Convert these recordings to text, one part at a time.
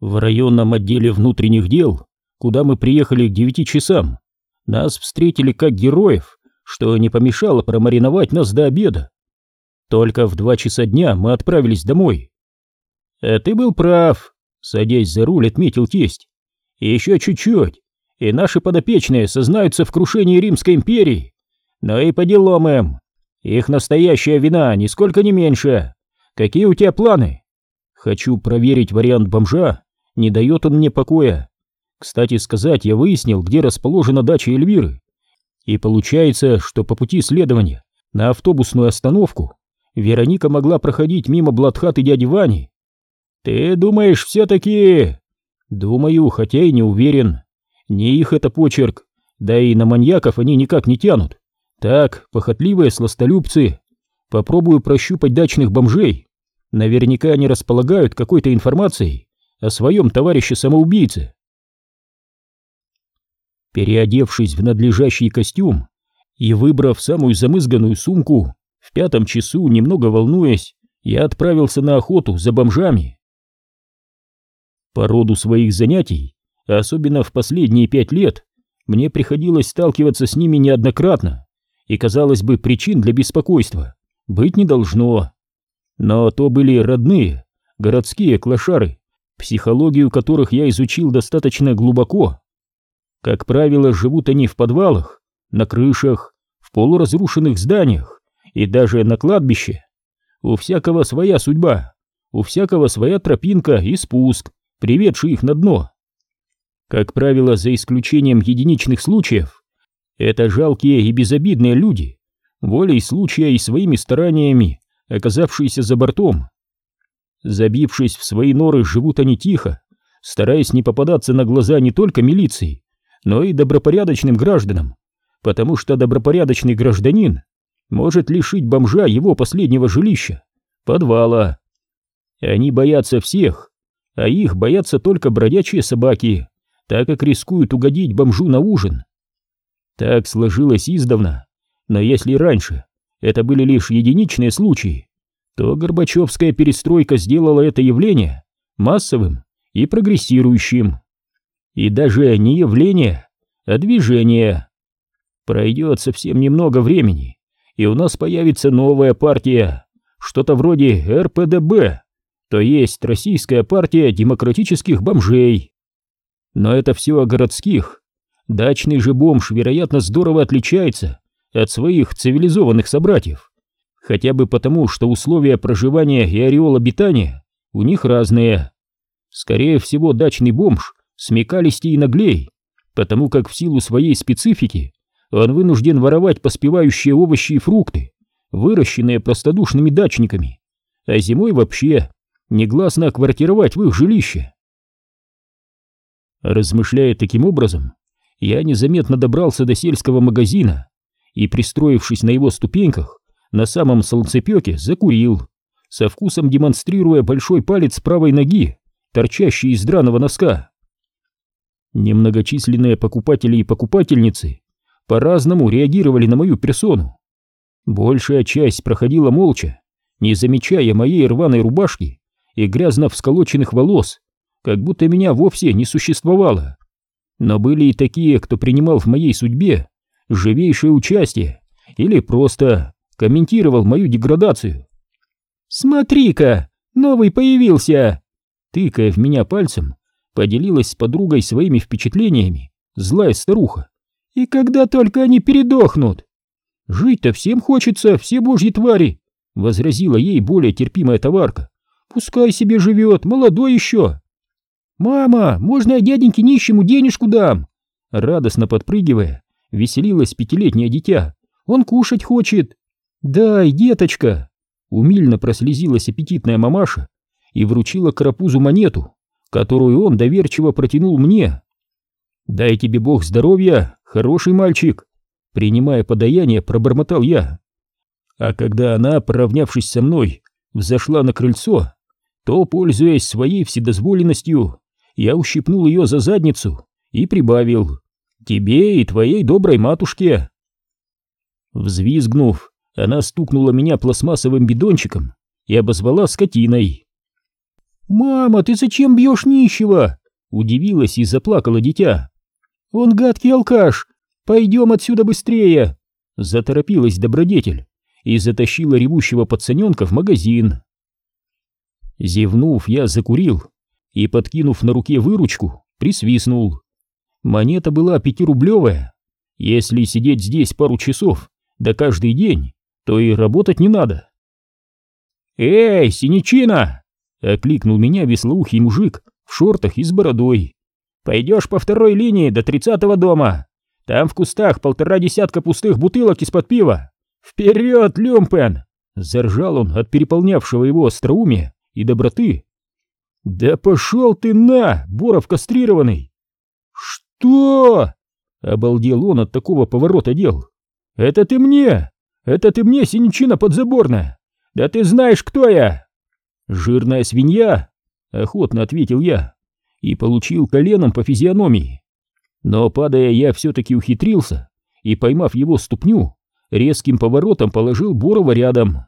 В районном отделе внутренних дел, куда мы приехали к девяти часам, нас встретили как героев, что не помешало промариновать нас до обеда. Только в два часа дня мы отправились домой. А ты был прав, садясь за руль, отметил тесть. Еще чуть-чуть, и наши подопечные сознаются в крушении Римской империи. Но и по делам им. Их настоящая вина нисколько не меньше. Какие у тебя планы? Хочу проверить вариант бомжа. Не дает он мне покоя. Кстати сказать, я выяснил, где расположена дача Эльвиры. И получается, что по пути следования на автобусную остановку Вероника могла проходить мимо Бладхаты дяди Вани. Ты думаешь все-таки... Думаю, хотя и не уверен. Не их это почерк, да и на маньяков они никак не тянут. Так, похотливые сластолюбцы. Попробую прощупать дачных бомжей. Наверняка они располагают какой-то информацией о своем товарище-самоубийце. Переодевшись в надлежащий костюм и выбрав самую замызганную сумку, в пятом часу, немного волнуясь, я отправился на охоту за бомжами. По роду своих занятий, особенно в последние пять лет, мне приходилось сталкиваться с ними неоднократно и, казалось бы, причин для беспокойства быть не должно. Но то были родные, городские клошары, психологию которых я изучил достаточно глубоко. Как правило, живут они в подвалах, на крышах, в полуразрушенных зданиях и даже на кладбище. У всякого своя судьба, у всякого своя тропинка и спуск, приведший их на дно. Как правило, за исключением единичных случаев, это жалкие и безобидные люди, волей случая и своими стараниями, оказавшиеся за бортом. Забившись в свои норы, живут они тихо, стараясь не попадаться на глаза не только милиции, но и добропорядочным гражданам, потому что добропорядочный гражданин может лишить бомжа его последнего жилища, подвала. Они боятся всех, а их боятся только бродячие собаки, так как рискуют угодить бомжу на ужин. Так сложилось издавна, но если раньше это были лишь единичные случаи, то Горбачевская перестройка сделала это явление массовым и прогрессирующим. И даже не явление, а движение. Пройдет совсем немного времени, и у нас появится новая партия, что-то вроде РПДБ, то есть Российская партия демократических бомжей. Но это все о городских, Дачный же бомж, вероятно, здорово отличается от своих цивилизованных собратьев. Хотя бы потому, что условия проживания и ореол обитания у них разные. Скорее всего, дачный бомж смекалистей и наглей, потому как в силу своей специфики он вынужден воровать поспевающие овощи и фрукты, выращенные простодушными дачниками, а зимой вообще негласно квартировать в их жилище. Размышляя таким образом, я незаметно добрался до сельского магазина и, пристроившись на его ступеньках, на самом солнцепеке закурил, со вкусом демонстрируя большой палец правой ноги, торчащий из драного носка. Немногочисленные покупатели и покупательницы по-разному реагировали на мою персону. Большая часть проходила молча, не замечая моей рваной рубашки и грязно всколоченных волос, как будто меня вовсе не существовало. Но были и такие, кто принимал в моей судьбе живейшее участие или просто комментировал мою деградацию. «Смотри-ка, новый появился!» Тыкая в меня пальцем, поделилась с подругой своими впечатлениями злая старуха. «И когда только они передохнут!» «Жить-то всем хочется, все божьи твари!» — возразила ей более терпимая товарка. «Пускай себе живет, молодой еще!» «Мама, можно я дяденьке нищему денежку дам?» Радостно подпрыгивая, веселилось пятилетнее дитя. «Он кушать хочет!» «Дай, деточка!» Умильно прослезилась аппетитная мамаша и вручила карапузу монету, которую он доверчиво протянул мне. «Дай тебе бог здоровья, хороший мальчик!» Принимая подаяние, пробормотал я. А когда она, поравнявшись со мной, взошла на крыльцо, то, пользуясь своей вседозволенностью, я ущипнул ее за задницу и прибавил «Тебе и твоей доброй матушке». Взвизгнув, она стукнула меня пластмассовым бидончиком и обозвала скотиной. «Мама, ты зачем бьешь нищего?» — удивилась и заплакала дитя. «Он гадкий алкаш! Пойдем отсюда быстрее!» — заторопилась добродетель и затащила ревущего пацаненка в магазин. Зевнув, я закурил и, подкинув на руке выручку, присвистнул. Монета была пятирублевая. Если сидеть здесь пару часов, да каждый день, то и работать не надо. «Эй, синичина!» — окликнул меня веслоухий мужик в шортах и с бородой. «Пойдешь по второй линии до тридцатого дома. Там в кустах полтора десятка пустых бутылок из-под пива. Вперед, Люмпен!» — заржал он от переполнявшего его остроумия и доброты. «Да пошел ты на, Боров кастрированный!» «Что?» — обалдел он от такого поворота дел. «Это ты мне! Это ты мне, синичина подзаборная! Да ты знаешь, кто я!» «Жирная свинья!» — охотно ответил я и получил коленом по физиономии. Но, падая, я все-таки ухитрился и, поймав его ступню, резким поворотом положил Борова рядом.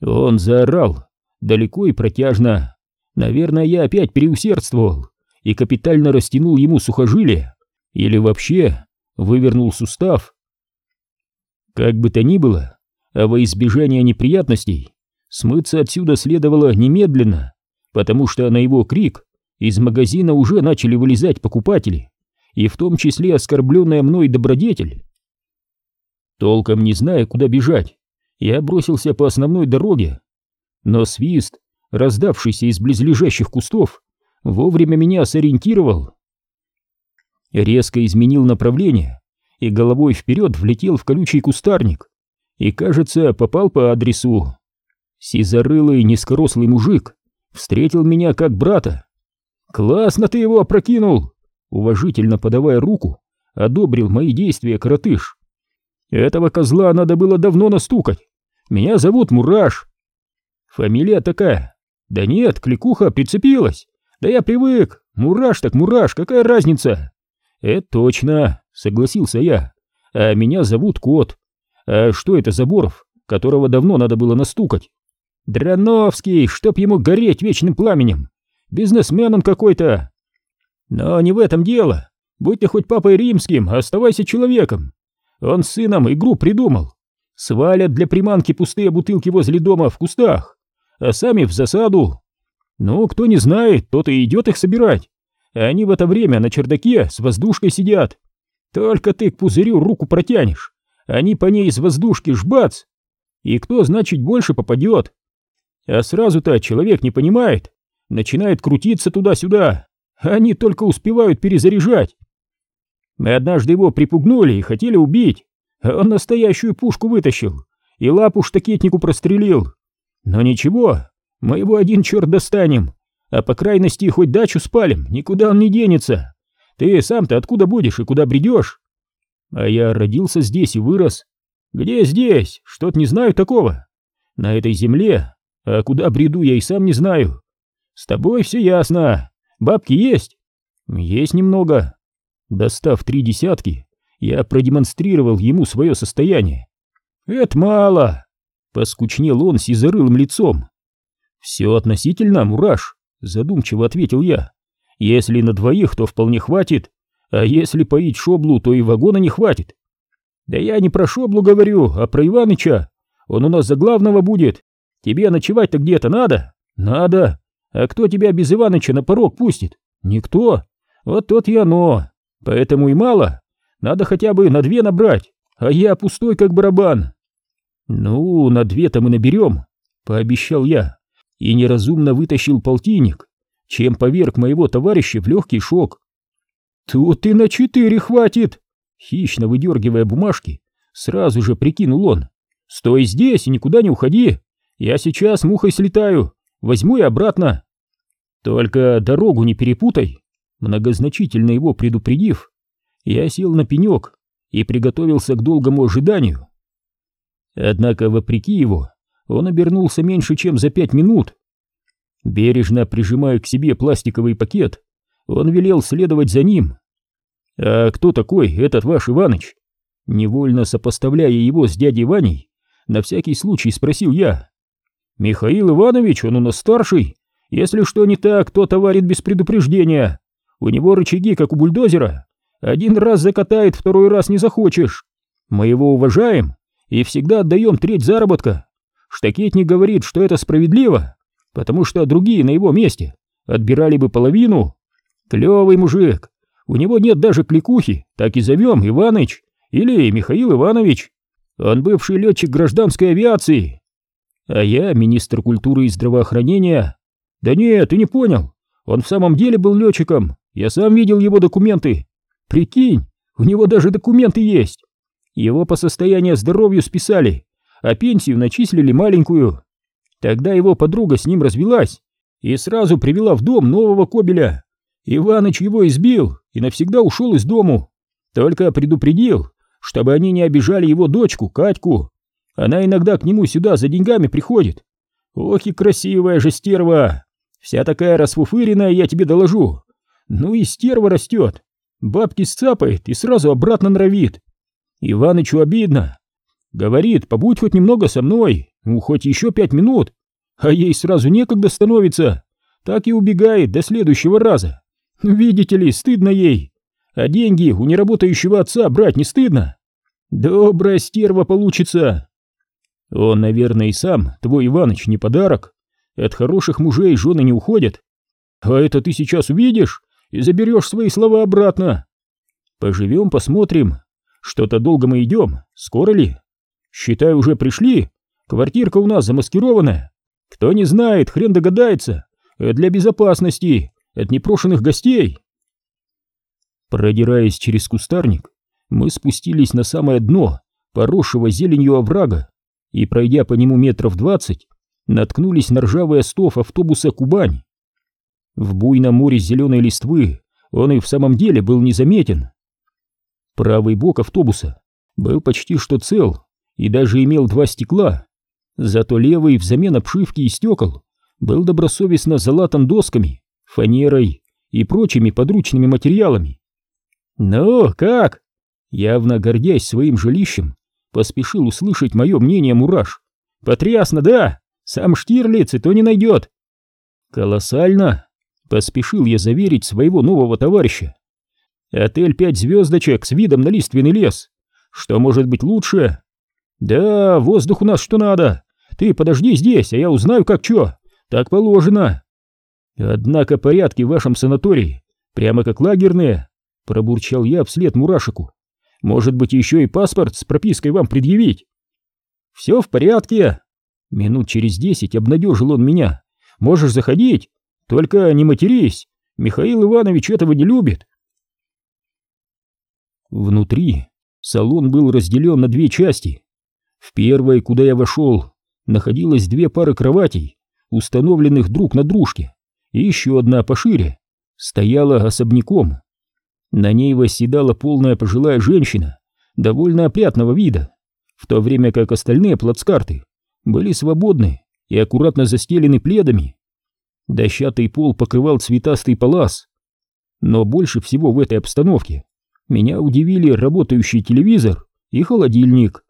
Он заорал, далеко и протяжно. Наверное, я опять переусердствовал и капитально растянул ему сухожилие или вообще вывернул сустав. Как бы то ни было, а во избежание неприятностей смыться отсюда следовало немедленно, потому что на его крик из магазина уже начали вылезать покупатели, и в том числе оскорбленная мной добродетель. Толком не зная, куда бежать, я бросился по основной дороге, но свист, раздавшийся из близлежащих кустов, вовремя меня сориентировал. Резко изменил направление и головой вперед влетел в колючий кустарник и, кажется, попал по адресу. Сизорылый низкорослый мужик встретил меня как брата. «Классно ты его опрокинул!» Уважительно подавая руку, одобрил мои действия коротыш. «Этого козла надо было давно настукать. Меня зовут Мураш». «Фамилия такая?» «Да нет, кликуха прицепилась. Да я привык. Мураш так мураш, какая разница?» «Это точно согласился я. А меня зовут Кот. А что это за Боров, которого давно надо было настукать? Драновский, чтоб ему гореть вечным пламенем. Бизнесмен он какой-то. Но не в этом дело. Будь ты хоть папой римским, оставайся человеком. Он с сыном игру придумал. Свалят для приманки пустые бутылки возле дома в кустах, а сами в засаду. Ну, кто не знает, тот и идет их собирать. Они в это время на чердаке с воздушкой сидят. Только ты к пузырю руку протянешь, они по ней из воздушки жбац. И кто, значит, больше попадет? А сразу-то человек не понимает, начинает крутиться туда-сюда, они только успевают перезаряжать. Мы однажды его припугнули и хотели убить, он настоящую пушку вытащил и лапу штакетнику прострелил. Но ничего, мы его один черт достанем, а по крайности хоть дачу спалим, никуда он не денется. Ты сам-то откуда будешь и куда бредешь? А я родился здесь и вырос. Где здесь? Что-то не знаю такого. На этой земле. А куда бреду, я и сам не знаю. С тобой все ясно. Бабки есть? Есть немного. Достав три десятки, я продемонстрировал ему свое состояние. Это мало. Поскучнел он сизорылым лицом. Все относительно, мураш, задумчиво ответил я. Если на двоих, то вполне хватит, а если поить шоблу, то и вагона не хватит. Да я не про шоблу говорю, а про Иваныча. Он у нас за главного будет. Тебе ночевать-то где-то надо? Надо. А кто тебя без Иваныча на порог пустит? Никто. Вот тот и оно. Поэтому и мало. Надо хотя бы на две набрать, а я пустой как барабан. Ну, на две-то мы наберем, пообещал я и неразумно вытащил полтинник чем поверг моего товарища в легкий шок. «Тут и на четыре хватит!» Хищно выдергивая бумажки, сразу же прикинул он. «Стой здесь и никуда не уходи! Я сейчас мухой слетаю, возьму и обратно!» «Только дорогу не перепутай!» Многозначительно его предупредив, я сел на пенек и приготовился к долгому ожиданию. Однако, вопреки его, он обернулся меньше, чем за пять минут. Бережно прижимая к себе пластиковый пакет, он велел следовать за ним. «А кто такой этот ваш Иваныч?» Невольно сопоставляя его с дядей Ваней, на всякий случай спросил я. «Михаил Иванович, он у нас старший, Если что не так, то товарит без предупреждения. У него рычаги, как у бульдозера. Один раз закатает, второй раз не захочешь. Мы его уважаем и всегда отдаем треть заработка. Штакетник говорит, что это справедливо, потому что другие на его месте отбирали бы половину. Клевый мужик. У него нет даже кликухи, так и зовем Иваныч или Михаил Иванович. Он бывший летчик гражданской авиации. А я министр культуры и здравоохранения. Да нет, ты не понял. Он в самом деле был летчиком. Я сам видел его документы. Прикинь, у него даже документы есть. Его по состоянию здоровью списали, а пенсию начислили маленькую. Тогда его подруга с ним развелась и сразу привела в дом нового кобеля. Иваныч его избил и навсегда ушел из дому. Только предупредил, чтобы они не обижали его дочку, Катьку. Она иногда к нему сюда за деньгами приходит. Ох и красивая же стерва! Вся такая расфуфыренная, я тебе доложу. Ну и стерва растет. Бабки сцапает и сразу обратно нравит. Иванычу обидно. Говорит, побудь хоть немного со мной, ну хоть еще пять минут. А ей сразу некогда становится. Так и убегает до следующего раза. Видите ли, стыдно ей. А деньги у неработающего отца брать не стыдно. Добрая стерва получится. Он, наверное, и сам, твой Иваныч, не подарок. От хороших мужей жены не уходят. А это ты сейчас увидишь и заберешь свои слова обратно. Поживем, посмотрим. Что-то долго мы идем, скоро ли? Считай, уже пришли. Квартирка у нас замаскированная. Кто не знает, хрен догадается. Для безопасности, от непрошенных гостей. Продираясь через кустарник, мы спустились на самое дно поросшего зеленью оврага и, пройдя по нему метров двадцать, наткнулись на ржавый остов автобуса «Кубань». В буйном море зеленой листвы он и в самом деле был незаметен. Правый бок автобуса был почти что цел и даже имел два стекла, зато левый взамен обшивки и стекол был добросовестно залатан досками, фанерой и прочими подручными материалами. «Ну, как?» Явно гордясь своим жилищем, поспешил услышать мое мнение Мураш. «Потрясно, да! Сам Штирлиц и то не найдет!» «Колоссально!» — поспешил я заверить своего нового товарища. «Отель пять звездочек с видом на лиственный лес. Что может быть лучше?» «Да, воздух у нас что надо. Ты подожди здесь, а я узнаю, как чё. Так положено». «Однако порядки в вашем санатории прямо как лагерные», — пробурчал я вслед Мурашику. Может быть, еще и паспорт с пропиской вам предъявить? Все в порядке. Минут через десять обнадежил он меня. Можешь заходить, только не матерись. Михаил Иванович этого не любит. Внутри салон был разделен на две части. В первой, куда я вошел, находилось две пары кроватей, установленных друг на дружке, и еще одна пошире, стояла особняком. На ней восседала полная пожилая женщина, довольно опрятного вида, в то время как остальные плацкарты были свободны и аккуратно застелены пледами. Дощатый пол покрывал цветастый палас. Но больше всего в этой обстановке меня удивили работающий телевизор и холодильник.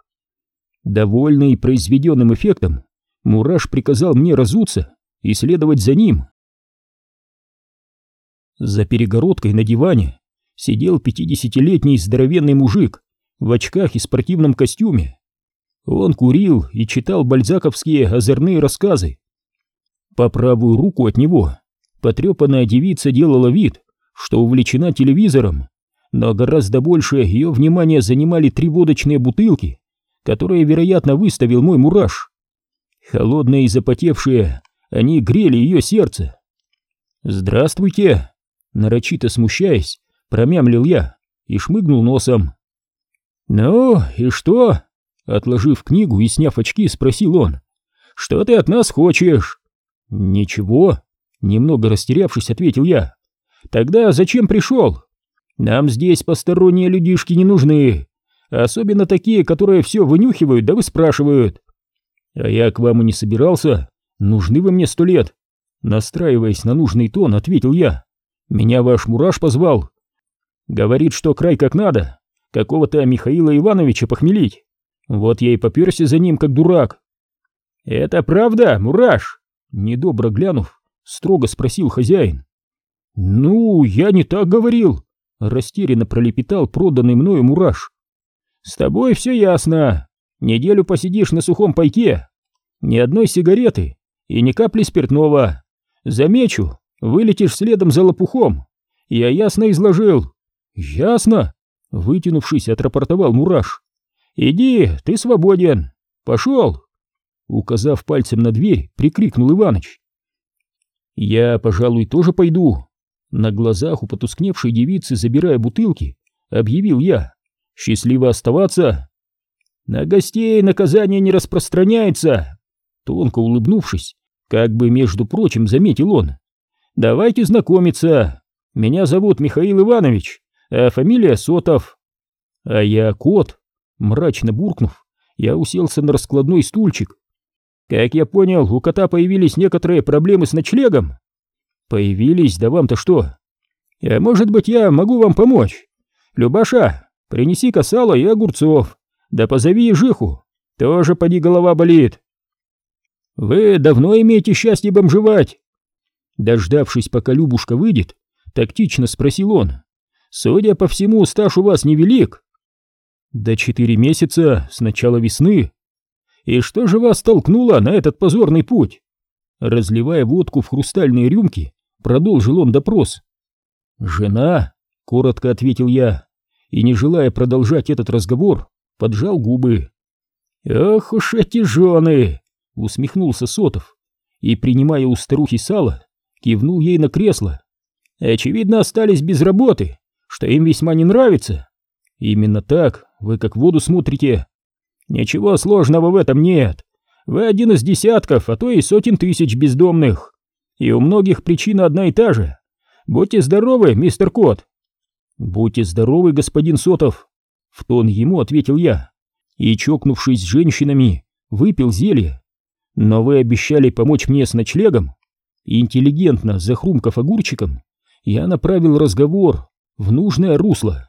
Довольный произведенным эффектом, Мураш приказал мне разуться и следовать за ним. За перегородкой на диване сидел пятидесятилетний здоровенный мужик в очках и спортивном костюме. Он курил и читал бальзаковские озорные рассказы. По правую руку от него потрепанная девица делала вид, что увлечена телевизором, но гораздо больше ее внимание занимали три водочные бутылки, которые, вероятно, выставил мой мураш. Холодные и запотевшие, они грели ее сердце. «Здравствуйте!» Нарочито смущаясь, Промямлил я и шмыгнул носом. «Ну, и что?» Отложив книгу и сняв очки, спросил он. «Что ты от нас хочешь?» «Ничего», — немного растерявшись, ответил я. «Тогда зачем пришел? Нам здесь посторонние людишки не нужны, особенно такие, которые все вынюхивают да выспрашивают». «А я к вам и не собирался, нужны вы мне сто лет». Настраиваясь на нужный тон, ответил я. «Меня ваш мураш позвал, Говорит, что край как надо, какого-то Михаила Ивановича похмелить. Вот я и поперся за ним, как дурак. Это правда, мураш? Недобро глянув, строго спросил хозяин. Ну, я не так говорил, растерянно пролепетал проданный мною мураш. С тобой все ясно. Неделю посидишь на сухом пайке. Ни одной сигареты и ни капли спиртного. Замечу, вылетишь следом за лопухом. Я ясно изложил. Ясно? Вытянувшись, отрапортовал Мураш. Иди, ты свободен. Пошел. Указав пальцем на дверь, прикрикнул Иваныч. Я, пожалуй, тоже пойду. На глазах у потускневшей девицы, забирая бутылки, объявил я. Счастливо оставаться. На гостей наказание не распространяется. Тонко улыбнувшись, как бы, между прочим, заметил он. Давайте знакомиться. Меня зовут Михаил Иванович, а фамилия Сотов. А я кот. Мрачно буркнув, я уселся на раскладной стульчик. Как я понял, у кота появились некоторые проблемы с ночлегом. Появились, да вам-то что? А может быть, я могу вам помочь? Любаша, принеси-ка сало и огурцов, да позови ежиху, тоже поди голова болит. Вы давно имеете счастье бомжевать? Дождавшись, пока Любушка выйдет, тактично спросил он. Судя по всему, стаж у вас невелик. Да четыре месяца с начала весны. И что же вас толкнуло на этот позорный путь? Разливая водку в хрустальные рюмки, продолжил он допрос. «Жена», — коротко ответил я, и, не желая продолжать этот разговор, поджал губы. «Ох уж эти жены!» — усмехнулся Сотов, и, принимая у старухи сало, кивнул ей на кресло. «Очевидно, остались без работы, что им весьма не нравится. Именно так, вы как в воду смотрите. Ничего сложного в этом нет. Вы один из десятков, а то и сотен тысяч бездомных. И у многих причина одна и та же. Будьте здоровы, мистер Кот. Будьте здоровы, господин Сотов. В тон ему ответил я. И, чокнувшись с женщинами, выпил зелье. Но вы обещали помочь мне с ночлегом. Интеллигентно захрумкав огурчиком, я направил разговор в нужное русло.